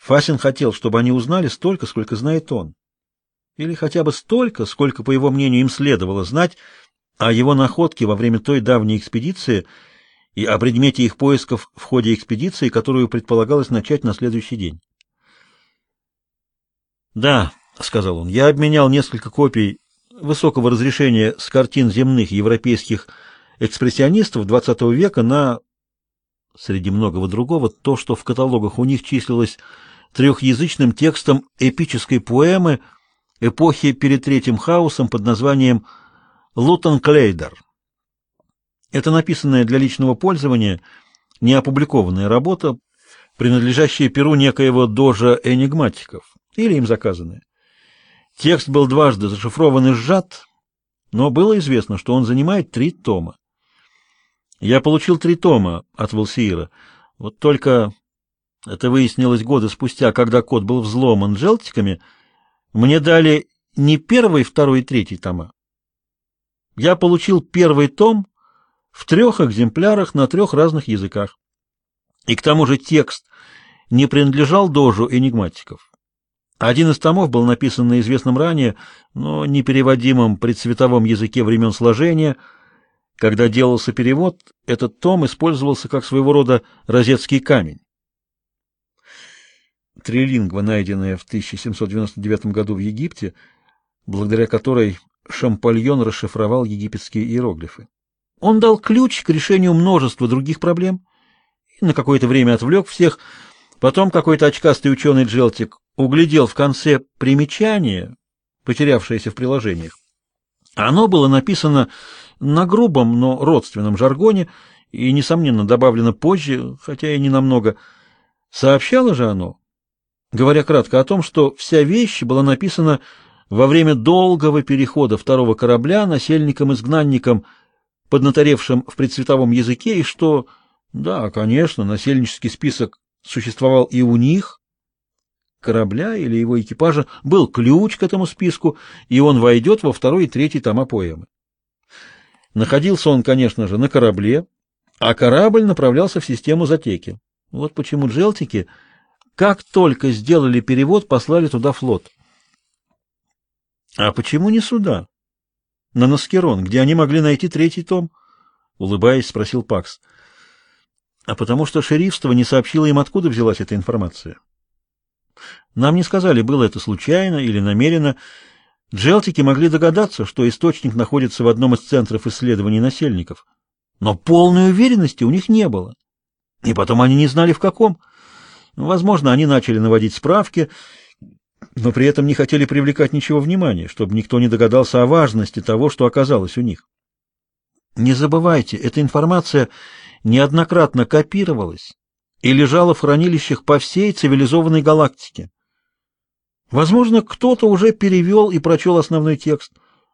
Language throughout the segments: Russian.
Фасин хотел, чтобы они узнали столько, сколько знает он. Или хотя бы столько, сколько, по его мнению, им следовало знать о его находке во время той давней экспедиции и о предмете их поисков в ходе экспедиции, которую предполагалось начать на следующий день. «Да», — сказал он, — «я обменял несколько копий высокого разрешения с картин земных европейских экспрессионистов XX века на, среди многого другого, то, что в каталогах у них числилось трехязычным текстом эпической поэмы эпохи перед Третьим хаосом под названием «Лутон Клейдер». Это написанная для личного пользования неопубликованная работа, принадлежащая перу некоего дожа энигматиков, или им заказанная. Текст был дважды зашифрован и сжат, но было известно, что он занимает три тома. Я получил три тома от Волсиира. Вот только это выяснилось годы спустя, когда код был взломан желтиками, мне дали не первый, второй и третий тома. Я получил первый том в трех экземплярах на трех разных языках. И к тому же текст не принадлежал дожу энигматиков. Один из томов был написан на известном ранее, но непереводимом предцветовом языке времен сложения. Когда делался перевод, этот том использовался как своего рода розетский камень. Трилингва, найденная в 1799 году в Египте, благодаря которой Шампальон расшифровал египетские иероглифы. Он дал ключ к решению множества других проблем и на какое-то время отвлек всех. Потом какой-то очкастый ученый Джелтик углядел в конце примечание, потерявшееся в приложениях. Оно было написано на грубом, но родственном жаргоне и, несомненно, добавлено позже, хотя и не намного. Сообщало же оно, говоря кратко о том, что вся вещь была написана во время долгого перехода второго корабля насельником-изгнанником, поднаторевшим в предцветовом языке, и что, да, конечно, насельнический список существовал и у них, корабля или его экипажа, был ключ к этому списку, и он войдет во второй и третий тома поэмы. Находился он, конечно же, на корабле, а корабль направлялся в систему затеки. Вот почему джелтики — как только сделали перевод, послали туда флот. А почему не сюда? На Наскерон, где они могли найти третий том? Улыбаясь, спросил Пакс. А потому что шерифство не сообщило им, откуда взялась эта информация. Нам не сказали, было это случайно или намеренно. Джелтики могли догадаться, что источник находится в одном из центров исследований насельников. Но полной уверенности у них не было. И потом они не знали, в каком. Возможно, они начали наводить справки, но при этом не хотели привлекать ничего внимания, чтобы никто не догадался о важности того, что оказалось у них. Не забывайте, эта информация неоднократно копировалась и лежала в хранилищах по всей цивилизованной галактике. Возможно, кто-то уже перевел и прочел основной текст,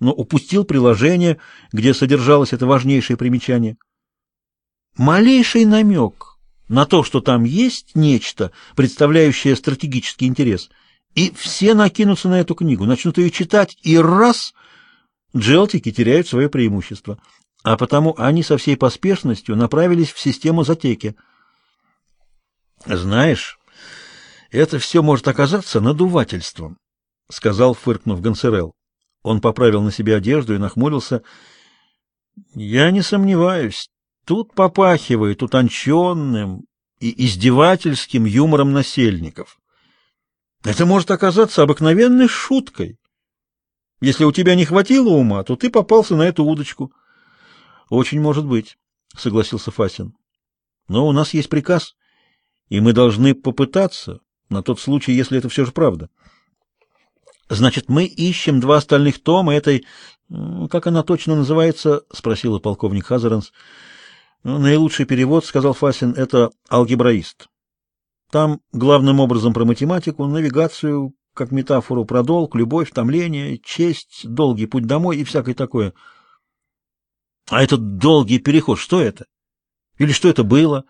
но упустил приложение, где содержалось это важнейшее примечание. Малейший намек на то, что там есть нечто, представляющее стратегический интерес, и все накинутся на эту книгу, начнут ее читать, и раз джелтики теряют свое преимущество, а потому они со всей поспешностью направились в систему затеки. «Знаешь, это все может оказаться надувательством», — сказал, фыркнув Гонсерел. Он поправил на себе одежду и нахмурился. «Я не сомневаюсь, Тут попахивает утонченным и издевательским юмором насельников. Это может оказаться обыкновенной шуткой. Если у тебя не хватило ума, то ты попался на эту удочку. Очень может быть, согласился Фасин. Но у нас есть приказ, и мы должны попытаться на тот случай, если это все же правда. Значит, мы ищем два остальных тома этой, как она точно называется, спросила полковник Хазаранс. Ну, наилучший перевод, сказал Фасин, это алгебраист. Там главным образом про математику, навигацию, как метафору про долг, любовь, томление, честь, долгий путь домой и всякое такое. А этот долгий переход, что это? Или что это было?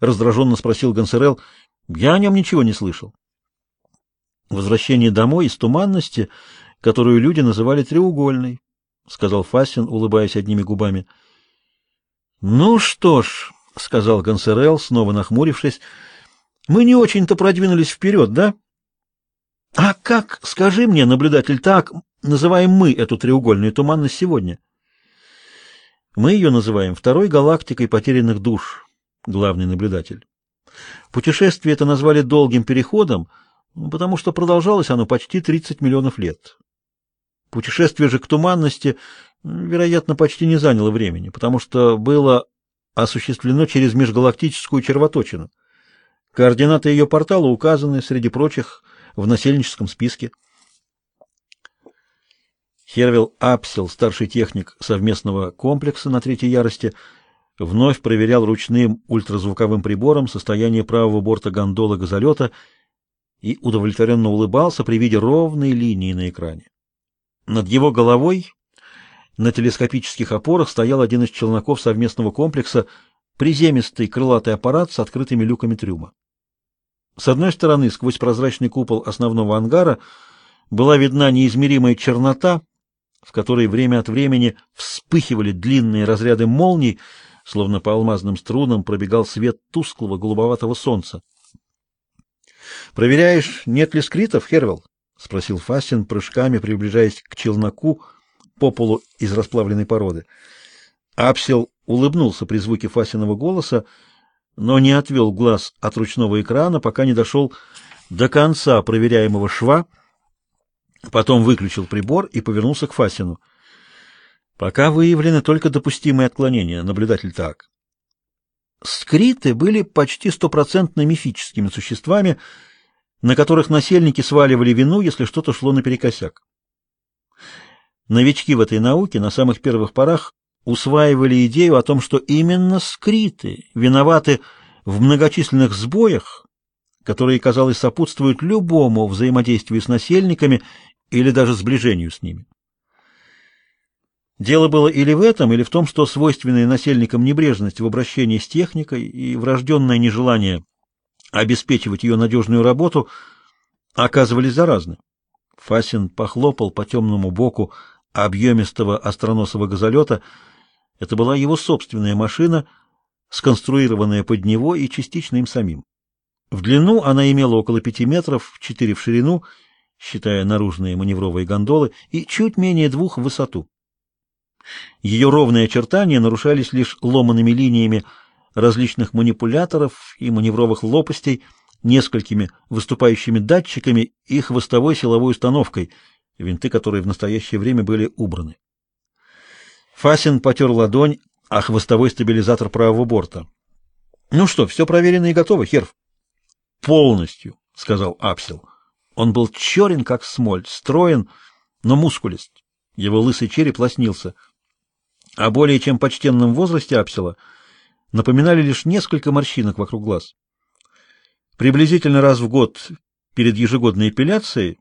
раздраженно спросил Гонсерел. Я о нем ничего не слышал. Возвращение домой из туманности, которую люди называли треугольной, сказал Фасин, улыбаясь одними губами. «Ну что ж», — сказал Гонсерел, снова нахмурившись, Мы не очень-то продвинулись вперед, да? А как, скажи мне, наблюдатель, так называем мы эту треугольную туманность сегодня? Мы ее называем второй галактикой потерянных душ, главный наблюдатель. Путешествие это назвали долгим переходом, потому что продолжалось оно почти 30 миллионов лет. Путешествие же к туманности, вероятно, почти не заняло времени, потому что было осуществлено через межгалактическую червоточину. Координаты ее портала указаны, среди прочих, в насельническом списке. Хервилл Апсел, старший техник совместного комплекса на третьей ярости, вновь проверял ручным ультразвуковым прибором состояние правого борта гондолы газолета и удовлетворенно улыбался при виде ровной линии на экране. Над его головой на телескопических опорах стоял один из челноков совместного комплекса, приземистый крылатый аппарат с открытыми люками трюма. С одной стороны, сквозь прозрачный купол основного ангара была видна неизмеримая чернота, в которой время от времени вспыхивали длинные разряды молний, словно по алмазным струнам пробегал свет тусклого голубоватого солнца. «Проверяешь, нет ли скритов, Хервелл?» — спросил Фастин, прыжками приближаясь к челноку по полу из расплавленной породы. Апсел улыбнулся при звуке Фасиного голоса, но не отвел глаз от ручного экрана, пока не дошел до конца проверяемого шва, потом выключил прибор и повернулся к Фасину. Пока выявлены только допустимые отклонения, наблюдатель так. Скриты были почти стопроцентно мифическими существами, на которых насельники сваливали вину, если что-то шло наперекосяк. Новички в этой науке на самых первых порах усваивали идею о том, что именно скриты виноваты в многочисленных сбоях, которые, казалось, сопутствуют любому взаимодействию с насельниками или даже сближению с ними. Дело было или в этом, или в том, что свойственная насельникам небрежность в обращении с техникой и врожденное нежелание обеспечивать ее надежную работу оказывались заразны. Фасин похлопал по темному боку объемистого остроносого газолета. Это была его собственная машина, сконструированная под него и частично им самим. В длину она имела около пяти метров, четыре в ширину, считая наружные маневровые гондолы, и чуть менее двух в высоту. Ее ровные очертания нарушались лишь ломаными линиями различных манипуляторов и маневровых лопастей, несколькими выступающими датчиками и хвостовой силовой установкой — винты которой в настоящее время были убраны. Фасин потер ладонь, а хвостовой стабилизатор правого борта. — Ну что, все проверено и готово, Херв? — Полностью, — сказал Апсел. Он был черен, как смоль, строен, но мускулист. Его лысый череп лоснился. О более чем почтенном возрасте Апсела напоминали лишь несколько морщинок вокруг глаз. Приблизительно раз в год перед ежегодной эпиляцией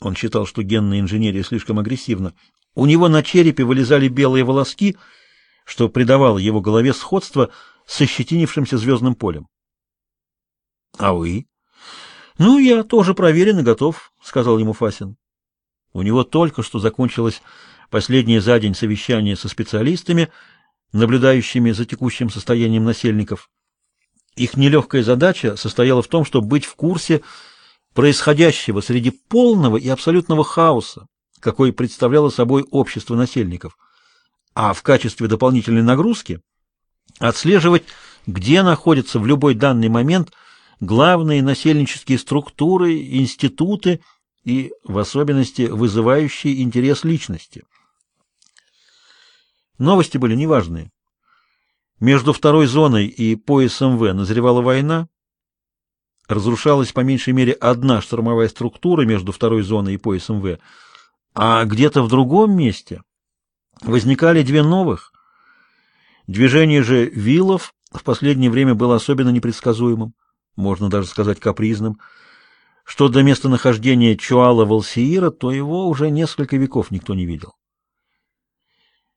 он считал, что генная инженерия слишком агрессивна. У него на черепе вылезали белые волоски, что придавало его голове сходство с ощетинившимся звездным полем. — А вы? — Ну, я тоже проверен и готов, — сказал ему Фасин. У него только что закончилось последнее за день совещание со специалистами, наблюдающими за текущим состоянием насельников. Их нелегкая задача состояла в том, чтобы быть в курсе происходящего среди полного и абсолютного хаоса, какой представляло собой общество насельников, а в качестве дополнительной нагрузки отслеживать, где находятся в любой данный момент главные насельнические структуры, институты и, в особенности, вызывающие интерес личности. Новости были неважные. Между второй зоной и поясом В назревала война, разрушалась по меньшей мере одна штурмовая структура между второй зоной и поясом В, а где-то в другом месте возникали две новых. Движение же вилов в последнее время было особенно непредсказуемым, можно даже сказать капризным. Что до местонахождения Чуала Валсиира, то его уже несколько веков никто не видел.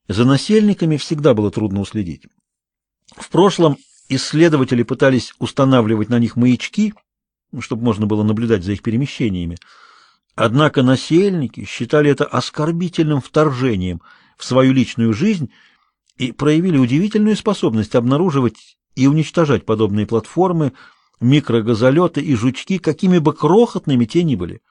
За насельниками всегда было трудно уследить. В прошлом исследователи пытались устанавливать на них маячки, чтобы можно было наблюдать за их перемещениями. Однако насельники считали это оскорбительным вторжением в свою личную жизнь и проявили удивительную способность обнаруживать и уничтожать подобные платформы, микрогазолеты и жучки, какими бы крохотными те ни были.